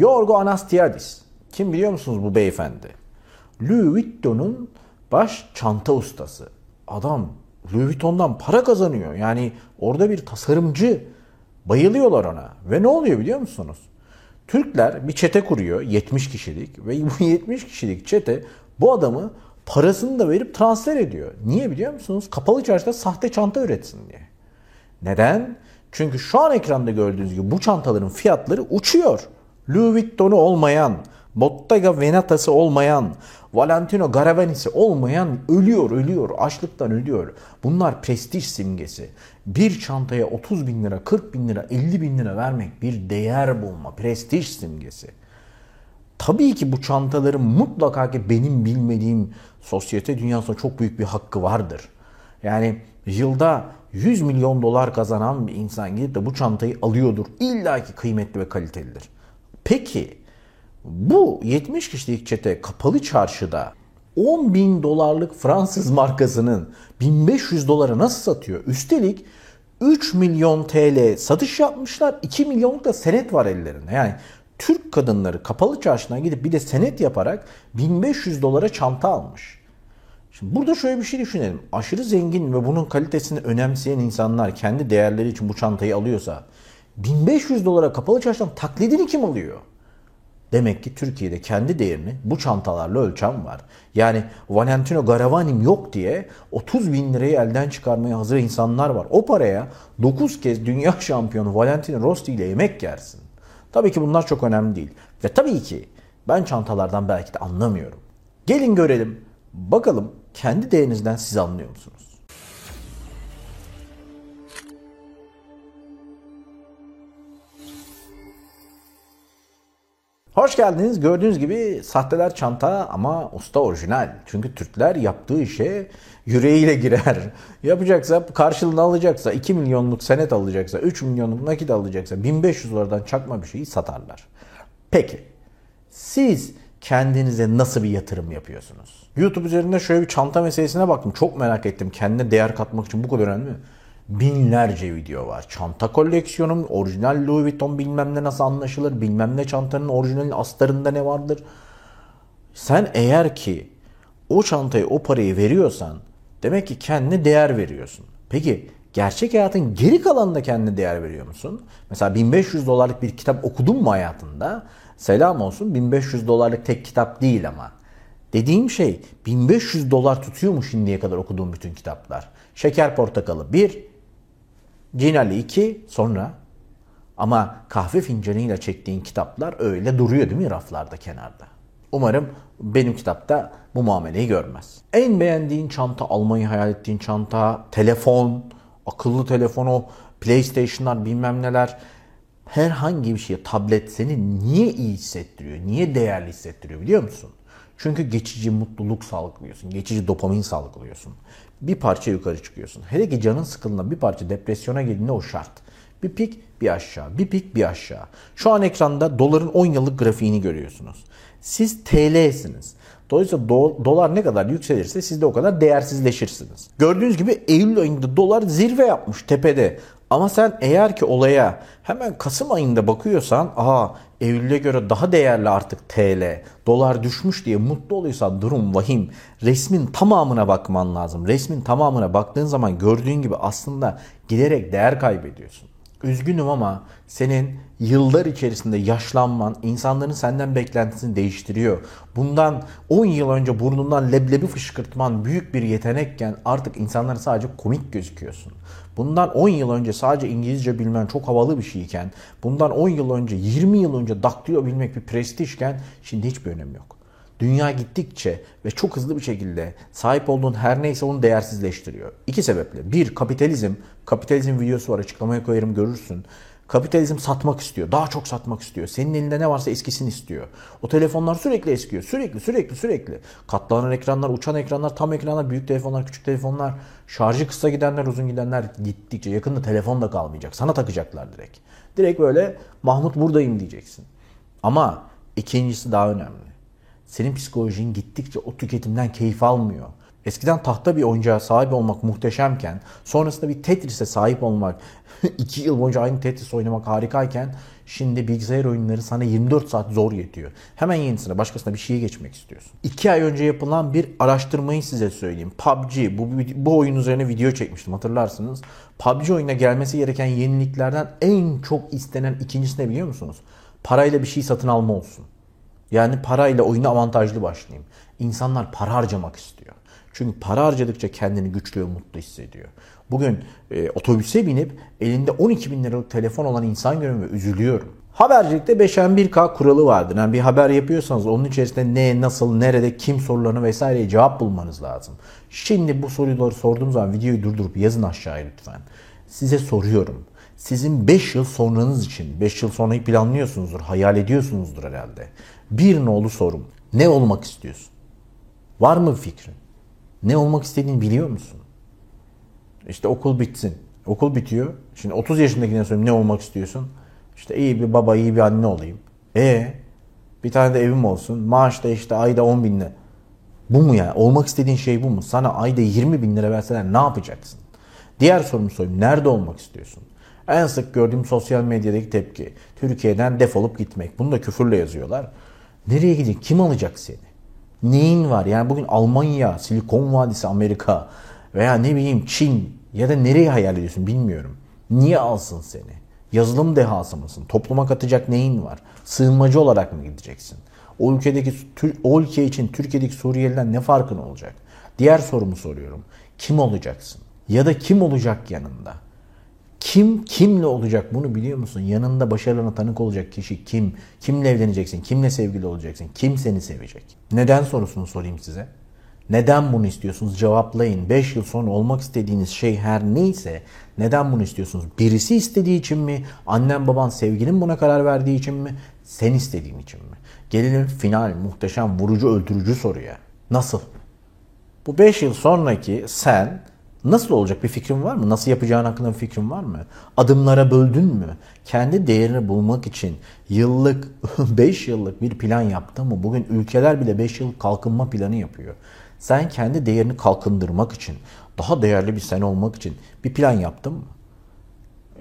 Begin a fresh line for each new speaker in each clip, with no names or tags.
Yorgo Anastiadis. Kim biliyor musunuz bu beyefendi? Louis Vuitton'un baş çanta ustası. Adam Louis Vuitton'dan para kazanıyor. Yani orada bir tasarımcı. Bayılıyorlar ona. Ve ne oluyor biliyor musunuz? Türkler bir çete kuruyor 70 kişilik ve bu 70 kişilik çete bu adamı parasını da verip transfer ediyor. Niye biliyor musunuz? Kapalı çarşıda sahte çanta üretsin diye. Neden? Çünkü şu an ekranda gördüğünüz gibi bu çantaların fiyatları uçuyor. Louis Vuitton'u olmayan, Bottega Veneta'sı olmayan, Valentino Garavani'si olmayan ölüyor, ölüyor. Açlıktan ölüyor. Bunlar prestij simgesi. Bir çantaya 30 bin lira, 40 bin lira, 50 bin lira vermek bir değer bulma, prestij simgesi. Tabii ki bu çantaların mutlaka ki benim bilmediğim sosyete dünyasında çok büyük bir hakkı vardır. Yani yılda 100 milyon dolar kazanan bir insan gidip de bu çantayı alıyordur. İlla ki kıymetli ve kalitelidir. Peki bu 70 kişilik çete kapalı çarşıda 10 bin dolarlık Fransız markasının 1500 dolara nasıl satıyor? Üstelik 3 milyon TL satış yapmışlar. 2 milyonluk da senet var ellerinde. Yani Türk kadınları kapalı çarşına gidip bir de senet yaparak 1500 dolara çanta almış. Şimdi burada şöyle bir şey düşünelim. Aşırı zengin ve bunun kalitesini önemseyen insanlar kendi değerleri için bu çantayı alıyorsa 1500 dolara kapalı çarşıdan taklidini kim alıyor? Demek ki Türkiye'de kendi değerini bu çantalarla ölçen var. Yani Valentino Garavani'm yok diye 30 bin lirayı elden çıkarmaya hazır insanlar var. O paraya 9 kez dünya şampiyonu Valentino Rossi ile yemek yersin. Tabii ki bunlar çok önemli değil. Ve tabii ki ben çantalardan belki de anlamıyorum. Gelin görelim. Bakalım kendi değerinizden siz anlıyor musunuz? Hoş geldiniz. Gördüğünüz gibi sahteler çanta ama usta orijinal. Çünkü Türkler yaptığı işe yüreğiyle girer. Yapacaksa, karşılığını alacaksa, 2 milyonluk senet alacaksa, 3 milyonluk nakit alacaksa 1500 dolardan çakma bir şeyi satarlar. Peki siz kendinize nasıl bir yatırım yapıyorsunuz? YouTube üzerinde şöyle bir çanta meselesine baktım. Çok merak ettim. Kendine değer katmak için bu kadar önemli mi? Binlerce video var. Çanta koleksiyonum, orijinal Louis Vuitton bilmem ne nasıl anlaşılır, bilmem ne çantanın orijinal astarında ne vardır. Sen eğer ki o çantaya o parayı veriyorsan demek ki kendine değer veriyorsun. Peki gerçek hayatın geri kalanında kendine değer veriyor musun? Mesela 1500 dolarlık bir kitap okudun mu hayatında? Selam olsun 1500 dolarlık tek kitap değil ama. Dediğim şey 1500 dolar tutuyor mu şimdiye kadar okuduğum bütün kitaplar? Şeker Portakalı 1, Cinali 2 sonra ama kahve fincanıyla çektiğin kitaplar öyle duruyor değil mi raflarda kenarda? Umarım benim kitapta bu muameleyi görmez. En beğendiğin çanta, almayı hayal ettiğin çanta, telefon, akıllı telefonu, PlayStation'lar bilmem neler herhangi bir şey, tablet seni niye iyi hissettiriyor, niye değerli hissettiriyor biliyor musun? Çünkü geçici mutluluk sağlıklıyorsun, geçici dopamin sağlıklıyorsun bir parça yukarı çıkıyorsun. Hele ki canın sıkıldığında bir parça depresyona girdiğinde o şart. Bir pik bir aşağı, bir pik bir aşağı. Şu an ekranda doların 10 yıllık grafiğini görüyorsunuz. Siz TL'siniz. Dolayısıyla do- dolar ne kadar yükselirse siz de o kadar değersizleşirsiniz. Gördüğünüz gibi Eylül ayında dolar zirve yapmış tepede. Ama sen eğer ki olaya hemen Kasım ayında bakıyorsan aha Eylül'e göre daha değerli artık TL, dolar düşmüş diye mutlu oluyorsan durum vahim. Resmin tamamına bakman lazım. Resmin tamamına baktığın zaman gördüğün gibi aslında giderek değer kaybediyorsun. Üzgünüm ama senin yıllar içerisinde yaşlanman insanların senden beklentisini değiştiriyor. Bundan 10 yıl önce burnundan leblebi fışkırtman büyük bir yetenekken artık insanlara sadece komik gözüküyorsun. Bundan 10 yıl önce sadece İngilizce bilmen çok havalı bir şeyken, bundan 10 yıl önce, 20 yıl önce daktilo bilmek bir prestijken şimdi hiçbir önemi yok. Dünya gittikçe ve çok hızlı bir şekilde sahip olduğun her neyse onu değersizleştiriyor. İki sebeple. Bir, kapitalizm. Kapitalizm videosu var açıklamaya koyarım görürsün. Kapitalizm satmak istiyor. Daha çok satmak istiyor. Senin elinde ne varsa eskisini istiyor. O telefonlar sürekli eskiyor. Sürekli sürekli sürekli. Katlanan ekranlar, uçan ekranlar, tam ekranlar, büyük telefonlar, küçük telefonlar. Şarjı kısa gidenler, uzun gidenler gittikçe yakında telefon da kalmayacak. Sana takacaklar direkt. Direkt böyle Mahmut buradayım diyeceksin. Ama ikincisi daha önemli. Senin psikolojin gittikçe o tüketimden keyif almıyor. Eskiden tahta bir oyuncağa sahip olmak muhteşemken, sonrasında bir Tetris'e sahip olmak, iki yıl boyunca aynı Tetris oynamak harikayken, şimdi bilgisayar oyunları sana 24 saat zor yetiyor. Hemen yenisine, başkasına bir şeye geçmek istiyorsun. İki ay önce yapılan bir araştırmayı size söyleyeyim. PUBG, bu, bu oyun üzerine video çekmiştim hatırlarsınız. PUBG oyuna gelmesi gereken yeniliklerden en çok istenen ikincisi ne biliyor musunuz? Parayla bir şey satın alma olsun. Yani parayla oyuna avantajlı başlayayım. İnsanlar para harcamak istiyor. Çünkü para harcadıkça kendini güçlü ve mutlu hissediyor. Bugün e, otobüse binip elinde 12 bin liralık telefon olan insan görüyorum ve üzülüyorum. Habercilikte 5M1K kuralı vardır. Yani bir haber yapıyorsanız onun içerisinde ne, nasıl, nerede, kim sorularını vesaireye cevap bulmanız lazım. Şimdi bu soruları sorduğum zaman videoyu durdurup yazın aşağıya lütfen. Size soruyorum. Sizin 5 yıl sonranız için, 5 yıl sonrayı planlıyorsunuzdur, hayal ediyorsunuzdur herhalde. Bir nolu sorum. Ne olmak istiyorsun? Var mı bir fikrin? Ne olmak istediğini biliyor musun? İşte okul bitsin. Okul bitiyor. Şimdi 30 yaşındakine soruyorum ne olmak istiyorsun? İşte iyi bir baba, iyi bir anne olayım. E bir tane de evim olsun. Maaş da işte ayda 10 bin lira. Bu mu ya? Olmak istediğin şey bu mu? Sana ayda 20 bin lira verseler ne yapacaksın? Diğer sorumu sorayım. Nerede olmak istiyorsun? En sık gördüğüm sosyal medyadaki tepki. Türkiye'den defolup gitmek. Bunu da küfürle yazıyorlar. Nereye gidecek? Kim alacak seni? Neyin var? Yani bugün Almanya, Silikon Vadisi, Amerika veya ne bileyim Çin ya da nereye hayal ediyorsun bilmiyorum. Niye alsın seni? Yazılım dehası mısın? Topluma katacak neyin var? Sığınmacı olarak mı gideceksin? O ülkedeki o ülke için Türkiye'deki Suriyeliler ne farkın olacak? Diğer sorumu soruyorum. Kim olacaksın? Ya da kim olacak yanında? Kim kimle olacak bunu biliyor musun? Yanında başarılarına tanık olacak kişi kim? Kimle evleneceksin? Kimle sevgili olacaksın? Kim seni sevecek? Neden sorusunu sorayım size. Neden bunu istiyorsunuz? Cevaplayın. 5 yıl sonra olmak istediğiniz şey her neyse neden bunu istiyorsunuz? Birisi istediği için mi? Annen baban sevgilin buna karar verdiği için mi? Sen istediğin için mi? Gelelim final, muhteşem, vurucu, öldürücü soruya. Nasıl? Bu 5 yıl sonraki sen Nasıl olacak bir fikrin var mı? Nasıl yapacağın hakkında bir fikrin var mı? Adımlara böldün mü? Kendi değerini bulmak için yıllık, 5 yıllık bir plan yaptın mı? Bugün ülkeler bile 5 yıl kalkınma planı yapıyor. Sen kendi değerini kalkındırmak için, daha değerli bir sen olmak için bir plan yaptın mı?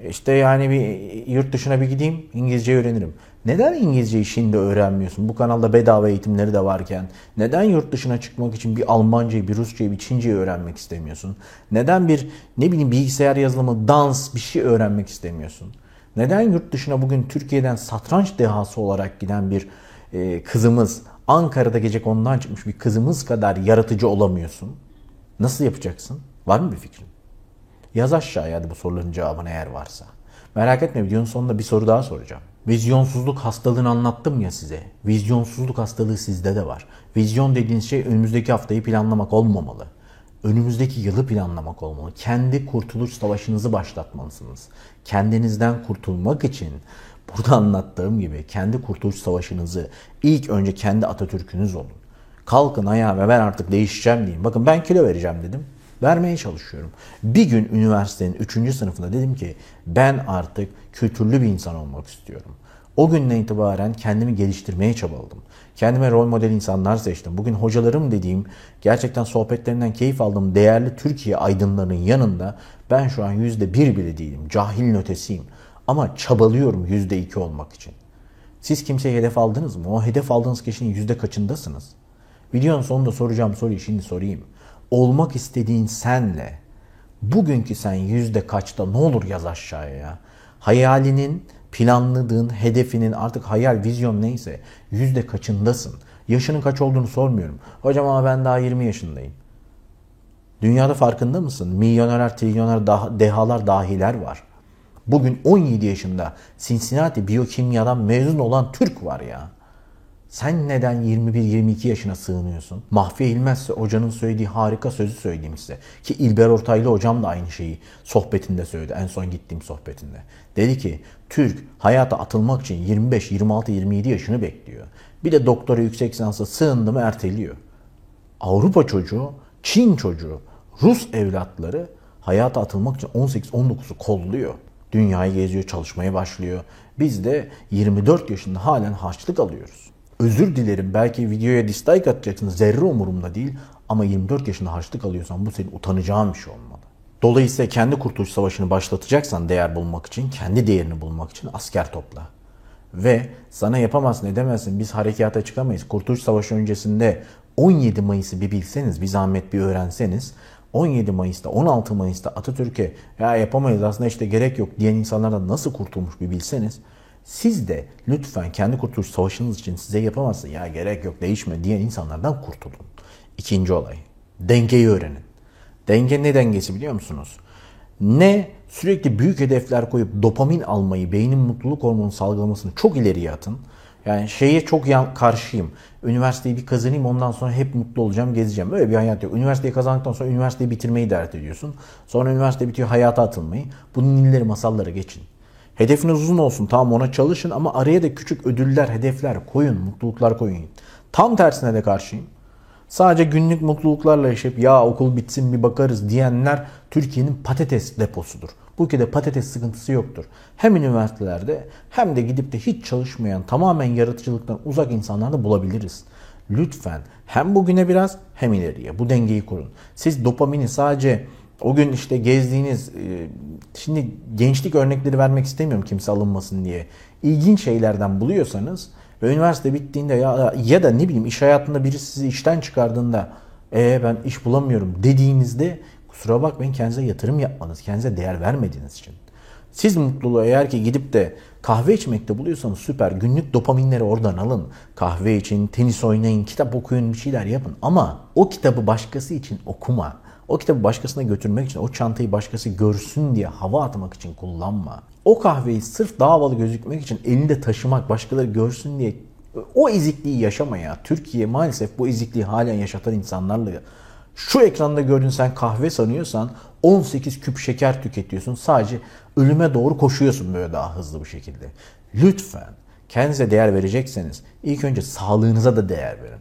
İşte yani bir yurt dışına bir gideyim, İngilizce öğrenirim. Neden İngilizceyi şimdi öğrenmiyorsun? Bu kanalda bedava eğitimleri de varken. Neden yurt dışına çıkmak için bir Almancayı, bir Rusçayı, bir Çinceyi öğrenmek istemiyorsun? Neden bir ne bileyim bilgisayar yazılımı, dans bir şey öğrenmek istemiyorsun? Neden yurt dışına bugün Türkiye'den satranç dehası olarak giden bir e, kızımız, Ankara'da gece ondan çıkmış bir kızımız kadar yaratıcı olamıyorsun? Nasıl yapacaksın? Var mı bir fikrin? Yaz aşağıya hadi bu soruların cevabını eğer varsa. Merak etme videonun sonunda bir soru daha soracağım. Vizyonsuzluk hastalığını anlattım ya size. Vizyonsuzluk hastalığı sizde de var. Vizyon dediğiniz şey önümüzdeki haftayı planlamak olmamalı. Önümüzdeki yılı planlamak olmalı. Kendi kurtuluş savaşınızı başlatmalısınız. Kendinizden kurtulmak için burada anlattığım gibi kendi kurtuluş savaşınızı ilk önce kendi Atatürk'ünüz olun. Kalkın ayağa ve ben artık değişeceğim deyin. Bakın ben kilo vereceğim dedim vermeye çalışıyorum. Bir gün üniversitenin 3. sınıfında dedim ki ben artık kültürlü bir insan olmak istiyorum. O günden itibaren kendimi geliştirmeye çabaladım. Kendime rol model insanlar seçtim. Bugün hocalarım dediğim, gerçekten sohbetlerinden keyif aldığım değerli Türkiye aydınlarının yanında ben şu an yüzde bir bile değilim. Cahilin ötesiyim. Ama çabalıyorum yüzde iki olmak için. Siz kimseye hedef aldınız mı? O hedef aldığınız kişinin yüzde kaçındasınız? Videonun sonunda soracağım soruyu şimdi sorayım olmak istediğin senle bugünkü sen yüzde kaçta ne olur yaz aşağıya ya. Hayalinin, planladığın, hedefinin artık hayal, vizyon neyse yüzde kaçındasın. Yaşının kaç olduğunu sormuyorum. Hocam ama ben daha 20 yaşındayım. Dünyada farkında mısın? Milyonerler, trilyoner, dehalar, dahiler var. Bugün 17 yaşında Cincinnati biyokimyadan mezun olan Türk var ya. Sen neden 21-22 yaşına sığınıyorsun? Mahfiye İlmezse hocanın söylediği harika sözü söyleyeyim size. Ki İlber Ortaylı hocam da aynı şeyi sohbetinde söyledi. En son gittiğim sohbetinde. Dedi ki Türk hayata atılmak için 25, 26, 27 yaşını bekliyor. Bir de doktora yüksek lisansa sığındı mı erteliyor. Avrupa çocuğu, Çin çocuğu, Rus evlatları hayata atılmak için 18-19'u kolluyor. Dünyayı geziyor, çalışmaya başlıyor. Biz de 24 yaşında halen harçlık alıyoruz. Özür dilerim belki videoya dislike atacaksınız zerre umurumda değil Ama 24 yaşında harçlık alıyorsan bu senin utanacağın bir şey olmalı. Dolayısıyla kendi kurtuluş savaşını başlatacaksan değer bulmak için, kendi değerini bulmak için asker topla. Ve sana yapamazsın edemezsin biz harekata çıkamayız. Kurtuluş Savaşı öncesinde 17 Mayıs'ı bir bilseniz, bir zahmet bir öğrenseniz 17 Mayıs'ta, 16 Mayıs'ta Atatürk'e ya yapamayız aslında işte gerek yok diyen insanlardan nasıl kurtulmuş bir bilseniz siz de lütfen kendi kurtuluş savaşınız için size yapamazsın ya gerek yok değişme diyen insanlardan kurtulun. İkinci olay. Dengeyi öğrenin. Denge ne dengesi biliyor musunuz? Ne sürekli büyük hedefler koyup dopamin almayı, beynin mutluluk hormonu salgılamasını çok ileriye atın. Yani şeye çok karşıyım. Üniversiteyi bir kazanayım ondan sonra hep mutlu olacağım, gezeceğim. Böyle bir hayat yok. Üniversiteyi kazandıktan sonra üniversiteyi bitirmeyi dert ediyorsun. Sonra üniversite bitiyor hayata atılmayı. Bunun nilleri masallara geçin. Hedefiniz uzun olsun tamam ona çalışın ama araya da küçük ödüller, hedefler koyun, mutluluklar koyun. Tam tersine de karşıyım. Sadece günlük mutluluklarla yaşayıp ya okul bitsin bir bakarız diyenler Türkiye'nin patates deposudur. Bu ülkede patates sıkıntısı yoktur. Hem üniversitelerde hem de gidip de hiç çalışmayan tamamen yaratıcılıktan uzak insanlar bulabiliriz. Lütfen hem bugüne biraz hem ileriye bu dengeyi kurun. Siz dopamini sadece o gün işte gezdiğiniz e, şimdi gençlik örnekleri vermek istemiyorum kimse alınmasın diye. İlginç şeylerden buluyorsanız ve üniversite bittiğinde ya, ya da ne bileyim iş hayatında birisi sizi işten çıkardığında e ben iş bulamıyorum dediğinizde kusura bakmayın kendinize yatırım yapmanız, kendinize değer vermediğiniz için. Siz mutluluğu eğer ki gidip de kahve içmekte buluyorsanız süper. Günlük dopaminleri oradan alın. Kahve için, tenis oynayın, kitap okuyun, bir şeyler yapın. Ama o kitabı başkası için okuma. O kitabı başkasına götürmek için, o çantayı başkası görsün diye hava atmak için kullanma. O kahveyi sırf daha havalı gözükmek için elinde taşımak, başkaları görsün diye o ezikliği yaşamaya. Türkiye maalesef bu ezikliği halen yaşatan insanlarla şu ekranda gördüğün sen kahve sanıyorsan 18 küp şeker tüketiyorsun. Sadece ölüme doğru koşuyorsun böyle daha hızlı bir şekilde. Lütfen kendinize değer verecekseniz ilk önce sağlığınıza da değer verin.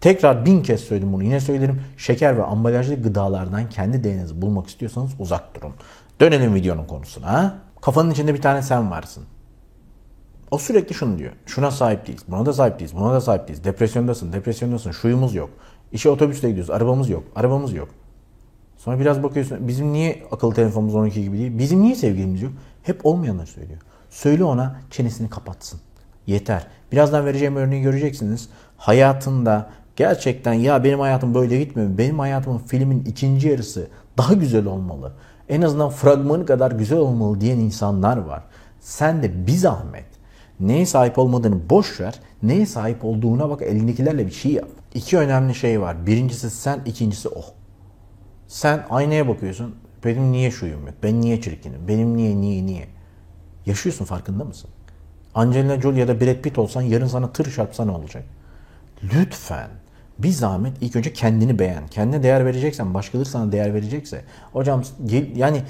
Tekrar bin kez söyledim bunu yine söylerim. Şeker ve ambalajlı gıdalardan kendi değerinizi bulmak istiyorsanız uzak durun. Dönelim videonun konusuna. Kafanın içinde bir tane sen varsın. O sürekli şunu diyor. Şuna sahip değiliz. Buna da sahip değiliz. Buna da sahip değiliz. Depresyondasın. Depresyondasın. Şuyumuz yok. İşe otobüsle gidiyoruz. Arabamız yok. Arabamız yok. Sonra biraz bakıyorsun. Bizim niye akıllı telefonumuz 12 gibi değil? Bizim niye sevgilimiz yok? Hep olmayanlar söylüyor. Söyle ona çenesini kapatsın. Yeter. Birazdan vereceğim örneği göreceksiniz. Hayatında gerçekten ya benim hayatım böyle gitmiyor. Benim hayatımın filmin ikinci yarısı daha güzel olmalı. En azından fragmanı kadar güzel olmalı diyen insanlar var. Sen de bir zahmet neye sahip olmadığını boş ver. Neye sahip olduğuna bak elindekilerle bir şey yap. İki önemli şey var. Birincisi sen, ikincisi o. Sen aynaya bakıyorsun. Benim niye şuyum yok? Ben niye çirkinim? Benim niye, niye, niye? Yaşıyorsun farkında mısın? Angelina Jolie ya da Brad Pitt olsan yarın sana tır çarpsa ne olacak? Lütfen bir zahmet ilk önce kendini beğen. Kendine değer vereceksen, başkaları sana değer verecekse. Hocam yani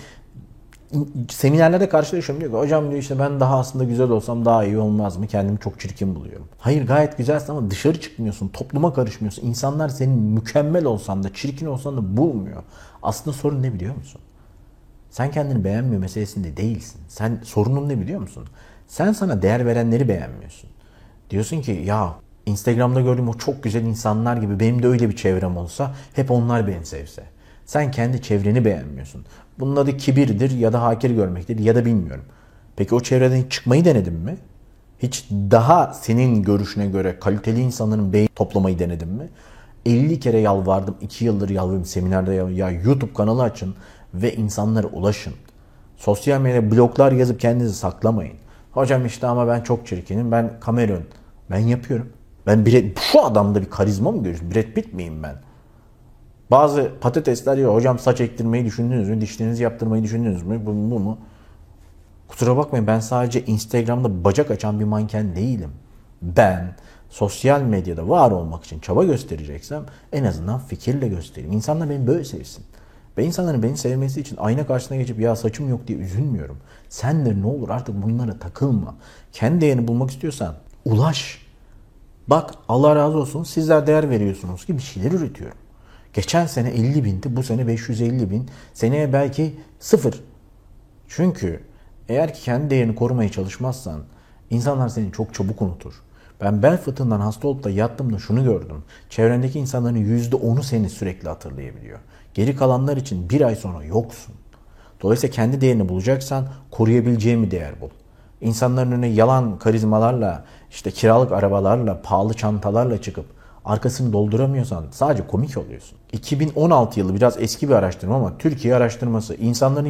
seminerlerde karşılaşıyorum diyor ki hocam diyor işte ben daha aslında güzel olsam daha iyi olmaz mı? Kendimi çok çirkin buluyorum. Hayır gayet güzelsin ama dışarı çıkmıyorsun, topluma karışmıyorsun. İnsanlar senin mükemmel olsan da çirkin olsan da bulmuyor. Aslında sorun ne biliyor musun? Sen kendini beğenmiyor meselesinde değilsin. Sen sorunun ne biliyor musun? Sen sana değer verenleri beğenmiyorsun. Diyorsun ki ya Instagram'da gördüğüm o çok güzel insanlar gibi benim de öyle bir çevrem olsa hep onlar beni sevse. Sen kendi çevreni beğenmiyorsun. Bunun adı kibirdir ya da hakir görmektir ya da bilmiyorum. Peki o çevreden hiç çıkmayı denedin mi? Hiç daha senin görüşüne göre kaliteli insanların beyin toplamayı denedin mi? 50 kere yalvardım, 2 yıldır yalvarıyorum seminerde ya, ya YouTube kanalı açın ve insanlara ulaşın. Sosyal medya bloglar yazıp kendinizi saklamayın. Hocam işte ama ben çok çirkinim, ben Cameron. Ben yapıyorum. Ben Brad, şu adamda bir karizma mı görüyorsun? Brad Pitt miyim ben? Bazı patatesler ya hocam saç ektirmeyi düşündünüz mü? Dişlerinizi yaptırmayı düşündünüz mü? Bu, bu mu? Kusura bakmayın ben sadece Instagram'da bacak açan bir manken değilim. Ben sosyal medyada var olmak için çaba göstereceksem en azından fikirle göstereyim. İnsanlar beni böyle sevsin. Ben insanların beni sevmesi için ayna karşısına geçip ya saçım yok diye üzülmüyorum. Sen de ne olur artık bunlara takılma. Kendi değerini bulmak istiyorsan ulaş. Bak Allah razı olsun sizler değer veriyorsunuz ki bir şeyler üretiyorum. Geçen sene 50 bindi, bu sene 550 bin. Seneye belki sıfır. Çünkü eğer ki kendi değerini korumaya çalışmazsan insanlar seni çok çabuk unutur. Ben bel fıtığından hasta olup da yattığımda şunu gördüm. Çevrendeki insanların %10'u seni sürekli hatırlayabiliyor. Geri kalanlar için bir ay sonra yoksun. Dolayısıyla kendi değerini bulacaksan koruyabileceğin bir değer bul. İnsanların önüne yalan karizmalarla, işte kiralık arabalarla, pahalı çantalarla çıkıp arkasını dolduramıyorsan sadece komik oluyorsun. 2016 yılı biraz eski bir araştırma ama Türkiye araştırması insanların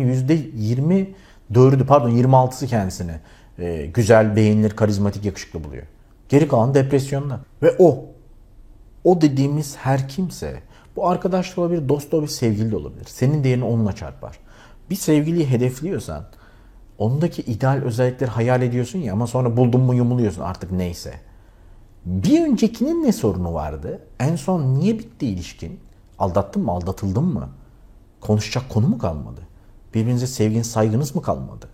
%24'ü pardon 26'sı kendisini e, güzel, beğenilir, karizmatik, yakışıklı buluyor. Geri kalan depresyonda. Ve o, o dediğimiz her kimse bu arkadaş da olabilir, dost da olabilir, sevgili de olabilir. Senin değerini onunla çarpar. Bir sevgiliyi hedefliyorsan ondaki ideal özellikleri hayal ediyorsun ya ama sonra buldun mu yumuluyorsun artık neyse. Bir öncekinin ne sorunu vardı? En son niye bitti ilişkin? Aldattın mı, aldatıldın mı? Konuşacak konu mu kalmadı? Birbirinize sevgin, saygınız mı kalmadı?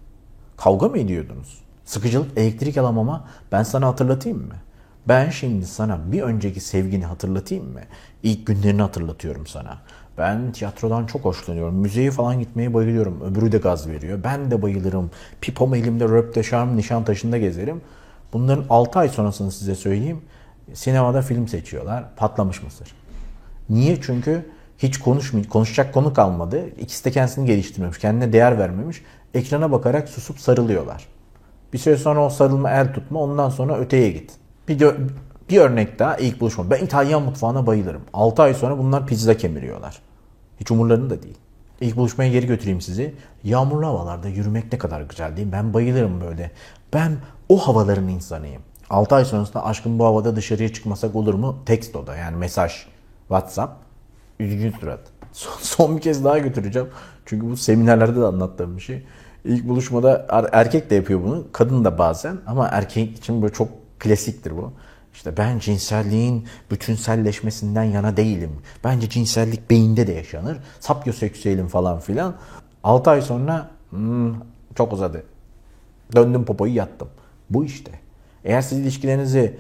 Kavga mı ediyordunuz? Sıkıcılık, elektrik alamama ben sana hatırlatayım mı? Ben şimdi sana bir önceki sevgini hatırlatayım mı? İlk günlerini hatırlatıyorum sana. Ben tiyatrodan çok hoşlanıyorum. Müzeye falan gitmeye bayılıyorum. Öbürü de gaz veriyor. Ben de bayılırım. Pipom elimde röp de şarm taşında gezerim. Bunların 6 ay sonrasını size söyleyeyim. Sinemada film seçiyorlar. Patlamış mısır. Niye? Çünkü hiç konuşmuyor, konuşacak konu kalmadı. İkisi de kendisini geliştirmemiş, kendine değer vermemiş. Ekrana bakarak susup sarılıyorlar. Bir süre sonra o sarılma el tutma ondan sonra öteye git. Bir, bir örnek daha ilk buluşma. Ben İtalyan mutfağına bayılırım. 6 ay sonra bunlar pizza kemiriyorlar. Hiç umurlarında değil. İlk buluşmaya geri götüreyim sizi. Yağmurlu havalarda yürümek ne kadar güzel değil? Ben bayılırım böyle. Ben o havaların insanıyım. 6 ay sonrasında aşkım bu havada dışarıya çıkmasak olur mu? Tekst o da yani mesaj. WhatsApp. Üzgün surat. Son, son bir kez daha götüreceğim. Çünkü bu seminerlerde de anlattığım bir şey. İlk buluşmada er, erkek de yapıyor bunu. Kadın da bazen ama erkek için böyle çok klasiktir bu. İşte ben cinselliğin bütünselleşmesinden yana değilim. Bence cinsellik beyinde de yaşanır. Sapyoseksüelim falan filan. 6 ay sonra hmm, çok uzadı. Döndüm popoyu yattım. Bu işte. Eğer siz ilişkilerinizi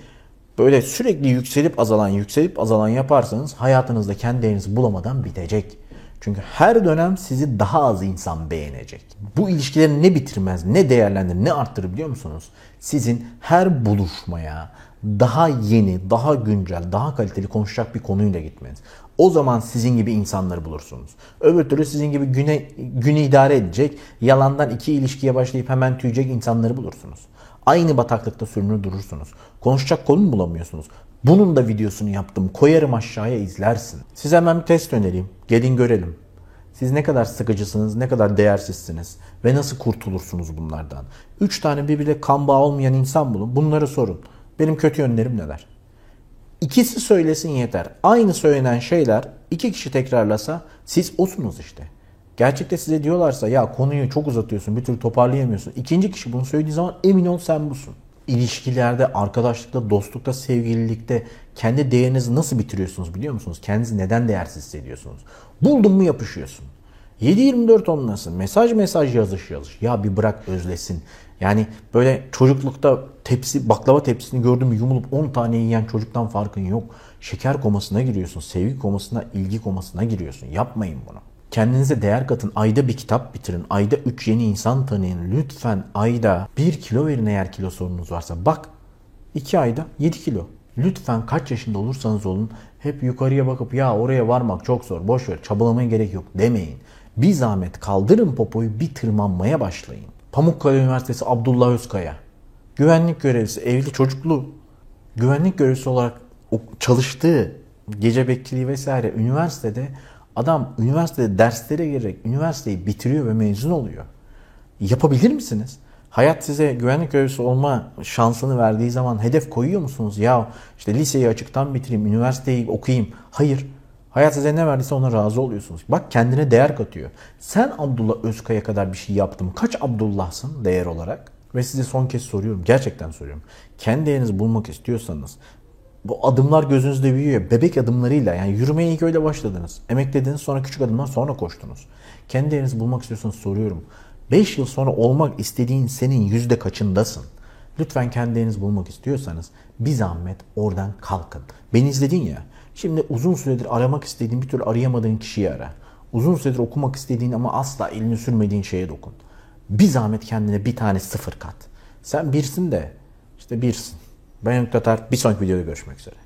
böyle sürekli yükselip azalan, yükselip azalan yaparsanız hayatınızda kendi değerinizi bulamadan bitecek. Çünkü her dönem sizi daha az insan beğenecek. Bu ilişkileri ne bitirmez, ne değerlendirir, ne arttırır biliyor musunuz? Sizin her buluşmaya daha yeni, daha güncel, daha kaliteli konuşacak bir konuyla gitmeniz. O zaman sizin gibi insanları bulursunuz. Öbür türlü sizin gibi güne, günü idare edecek, yalandan iki ilişkiye başlayıp hemen tüyecek insanları bulursunuz. Aynı bataklıkta sürünür durursunuz. Konuşacak konu bulamıyorsunuz? Bunun da videosunu yaptım. Koyarım aşağıya izlersin. Size hemen bir test önereyim. Gelin görelim. Siz ne kadar sıkıcısınız, ne kadar değersizsiniz ve nasıl kurtulursunuz bunlardan? Üç tane birbirine kan bağı olmayan insan bulun. Bunları sorun. Benim kötü yönlerim neler? İkisi söylesin yeter. Aynı söylenen şeyler iki kişi tekrarlasa siz osunuz işte. Gerçekte size diyorlarsa ya konuyu çok uzatıyorsun bir türlü toparlayamıyorsun. İkinci kişi bunu söylediği zaman emin ol sen busun. İlişkilerde, arkadaşlıkta, dostlukta, sevgililikte kendi değerinizi nasıl bitiriyorsunuz biliyor musunuz? Kendinizi neden değersiz hissediyorsunuz? Buldun mu yapışıyorsun. 7-24 onlasın. Mesaj mesaj yazış yazış. Ya bir bırak özlesin. Yani böyle çocuklukta tepsi baklava tepsisini gördüm yumulup 10 tane yiyen çocuktan farkın yok. Şeker komasına giriyorsun, sevgi komasına, ilgi komasına giriyorsun. Yapmayın bunu. Kendinize değer katın. Ayda bir kitap bitirin. Ayda 3 yeni insan tanıyın. Lütfen ayda 1 kilo verin eğer kilo sorunuz varsa. Bak 2 ayda 7 kilo. Lütfen kaç yaşında olursanız olun hep yukarıya bakıp ya oraya varmak çok zor boş ver çabalamaya gerek yok demeyin. Bir zahmet kaldırın popoyu bir tırmanmaya başlayın. Pamukkale Üniversitesi Abdullah Özkaya. Güvenlik görevlisi, evli çocuklu. Güvenlik görevlisi olarak çalıştığı gece bekçiliği vesaire üniversitede adam üniversitede derslere girerek üniversiteyi bitiriyor ve mezun oluyor. Yapabilir misiniz? Hayat size güvenlik görevlisi olma şansını verdiği zaman hedef koyuyor musunuz? Ya işte liseyi açıktan bitireyim, üniversiteyi okuyayım. Hayır. Hayat size ne verdiyse ona razı oluyorsunuz. Bak kendine değer katıyor. Sen Abdullah Özkaya kadar bir şey yaptın. Kaç Abdullah'sın değer olarak? Ve size son kez soruyorum. Gerçekten soruyorum. Kendi değerinizi bulmak istiyorsanız bu adımlar gözünüzde büyüyor. Bebek adımlarıyla yani yürümeye ilk öyle başladınız. Emeklediniz sonra küçük adımdan sonra koştunuz. Kendi değerinizi bulmak istiyorsanız soruyorum. 5 yıl sonra olmak istediğin senin yüzde kaçındasın? Lütfen kendi değerinizi bulmak istiyorsanız bir zahmet oradan kalkın. Beni izledin ya. Şimdi uzun süredir aramak istediğin bir türlü arayamadığın kişiyi ara. Uzun süredir okumak istediğin ama asla elini sürmediğin şeye dokun. Bir zahmet kendine bir tane sıfır kat. Sen birsin de işte birsin. Ben Yok Tatar. Bir sonraki videoda görüşmek üzere.